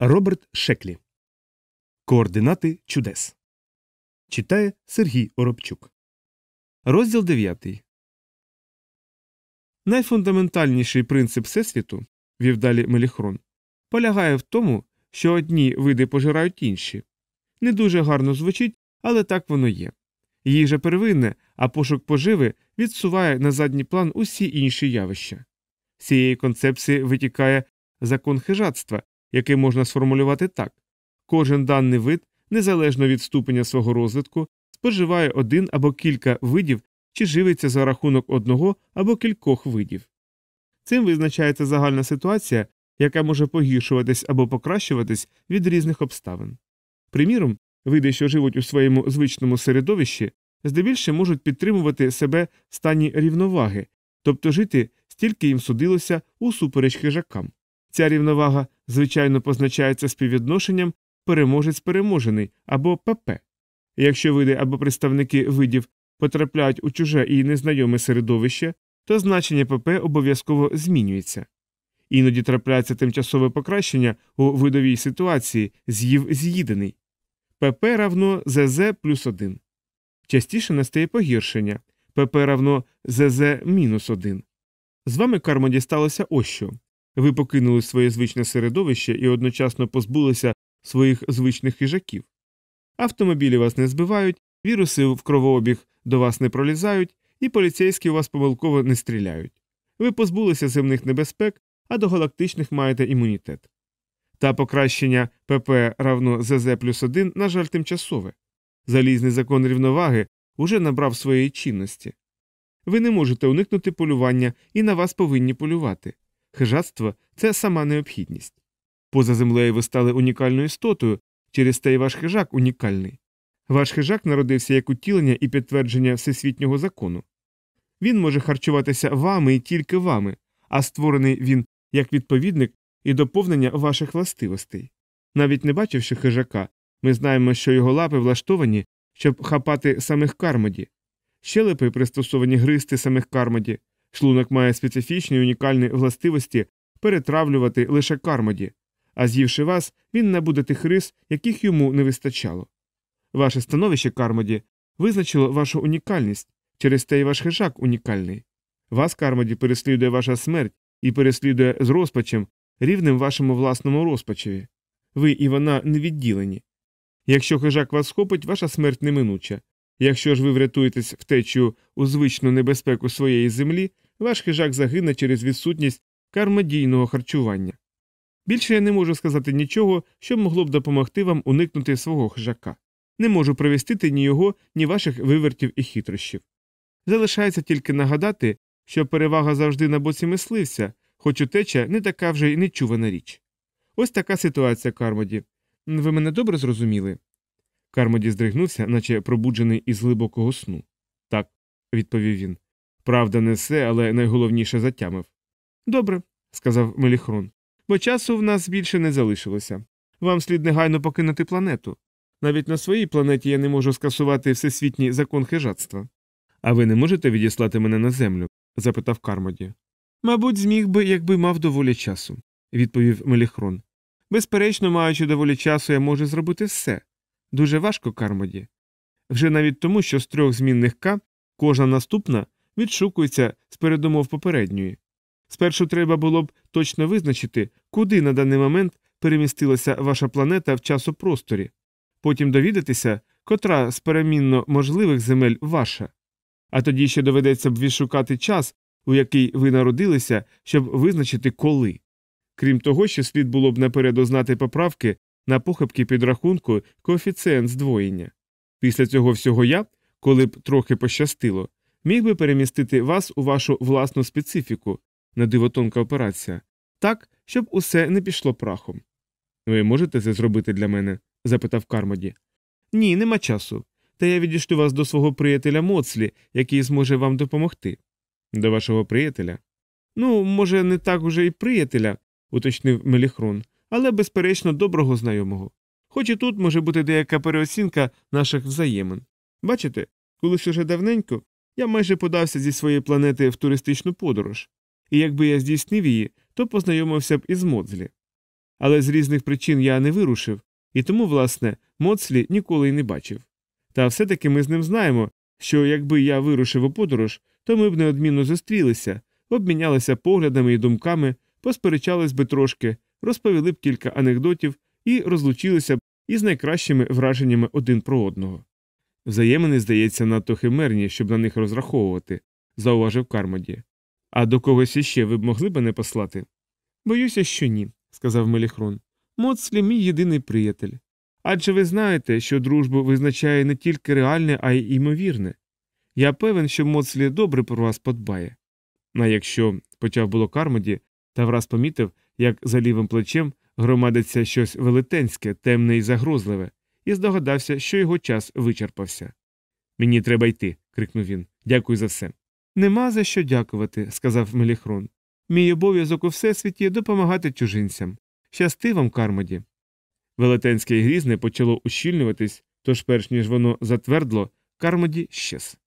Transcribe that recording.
Роберт Шеклі. Координати чудес. Читає Сергій Оробчук. Розділ 9. Найфундаментальніший принцип Всесвіту, вів далі Меліхрон, полягає в тому, що одні види пожирають інші. Не дуже гарно звучить, але так воно є. Їжа первинне, а пошук поживи відсуває на задній план усі інші явища. З цієї концепції витікає закон хижацтва, який можна сформулювати так кожен даний вид, незалежно від ступеня свого розвитку, споживає один або кілька видів чи живиться за рахунок одного або кількох видів. Цим визначається загальна ситуація, яка може погіршуватись або покращуватись від різних обставин. Приміром, види, що живуть у своєму звичному середовищі, здебільше можуть підтримувати себе в стані рівноваги, тобто жити стільки їм судилося усупереч хижакам. Ця рівновага, звичайно, позначається співвідношенням переможець переможений або ПП. Якщо види або представники видів потрапляють у чуже і незнайоме середовище, то значення ПП обов'язково змінюється. Іноді трапляється тимчасове покращення у видовій ситуації з'їв з'їдений. ПП равно ЗЗ плюс 1. Частіше настає погіршення ПП равно ЗЗ мінус 1. З вами Кармоді сталося ось що. Ви покинули своє звичне середовище і одночасно позбулися своїх звичних хижаків. Автомобілі вас не збивають, віруси в кровообіг до вас не пролізають, і поліцейські у вас помилково не стріляють. Ви позбулися земних небезпек, а до галактичних маєте імунітет. Та покращення ПП равно ЗЗ плюс 1, на жаль, тимчасове. Залізний закон рівноваги уже набрав своєї чинності. Ви не можете уникнути полювання і на вас повинні полювати. Хижацтво це сама необхідність. Поза землею ви стали унікальною істотою, через те й ваш хижак унікальний. Ваш хижак народився як утілення і підтвердження всесвітнього закону. Він може харчуватися вами і тільки вами, а створений він як відповідник і доповнення ваших властивостей. Навіть не бачивши хижака, ми знаємо, що його лапи влаштовані, щоб хапати самих кармоді, щелепи пристосовані гристи самих кармоді, шлунок має специфічні унікальні властивості перетравлювати лише кармоді, а з'ївши вас, він набуде тих рис, яких йому не вистачало. Ваше становище Кармоді визначило вашу унікальність, через те й ваш хижак унікальний. Вас, Кармоді, переслідує ваша смерть і переслідує з розпачем, рівним вашому власному розпачеві. Ви і вона не відділені. Якщо хижак вас схопить, ваша смерть неминуча. Якщо ж ви врятуєтесь втечею у звичну небезпеку своєї землі, ваш хижак загине через відсутність кармодійного харчування. Більше я не можу сказати нічого, що могло б допомогти вам уникнути свого хижака. Не можу провістити ні його, ні ваших вивертів і хитрощів. Залишається тільки нагадати, що перевага завжди на боці мисливця, хоч утеча не така вже й нечувана річ. Ось така ситуація, Кармоді. Ви мене добре зрозуміли? Кармоді здригнувся, наче пробуджений із глибокого сну. Так, відповів він. Правда, не все, але найголовніше затямив. Добре, сказав Меліхрон, бо часу в нас більше не залишилося. Вам слід негайно покинути планету. Навіть на своїй планеті я не можу скасувати всесвітній закон хижацтва. А ви не можете відіслати мене на землю? запитав Кармоді. Мабуть, зміг би, якби мав доволі часу, відповів Меліхрон. Безперечно, маючи доволі часу, я можу зробити все. Дуже важко, Кармоді. Вже навіть тому, що з трьох змінних К кожна наступна відшукується з передумов попередньої. Спершу треба було б точно визначити, куди на даний момент перемістилася ваша планета в часопросторі, потім довідатися, котра з перемінно можливих земель ваша. А тоді ще доведеться б відшукати час, у який ви народилися, щоб визначити коли. Крім того, що слід було б наперед узнати поправки на похибки підрахунку коефіцієнт здвоєння. Після цього всього я, коли б трохи пощастило, міг би перемістити вас у вашу власну специфіку на дивотонка операція, так, щоб усе не пішло прахом. Ви можете це зробити для мене? запитав Кармоді. Ні, нема часу. Та я відійшлю вас до свого приятеля Моцлі, який зможе вам допомогти. До вашого приятеля? Ну, може, не так уже і приятеля, уточнив Меліхрон, але, безперечно, доброго знайомого. Хоч і тут може бути деяка переоцінка наших взаємин. Бачите, колись уже давненько я майже подався зі своєї планети в туристичну подорож, і якби я здійснив її, то познайомився б із Моцлі. але з різних причин я не вирушив, і тому, власне, Моцлі ніколи й не бачив. Та все таки ми з ним знаємо, що якби я вирушив у подорож, то ми б неодмінно зустрілися, обмінялися поглядами і думками, посперечались би трошки, розповіли б кілька анекдотів і розлучилися б із найкращими враженнями один про одного. Взаємини, здається, надто химерні, щоб на них розраховувати, зауважив Кармоді. А до когось іще ви б могли б не послати? Боюся, що ні, сказав Меліхрон. Моцлі мій єдиний приятель. Адже ви знаєте, що дружбу визначає не тільки реальне, а й імовірне. Я певен, що Моцлі добре про вас подбає. А якщо, почав було Кармоді, та враз помітив, як за лівим плечем громадиться щось велетенське, темне і загрозливе, і здогадався, що його час вичерпався. Мені треба йти. крикнув він. Дякую за все. Нема за що дякувати, сказав Меліхрон. Мій обов'язок у всесвіті допомагати чужинцям. Щасти вам, Кармоді. Велетенське і грізне почало ущільнюватись, тож, перш ніж воно затвердло, Кармоді щез.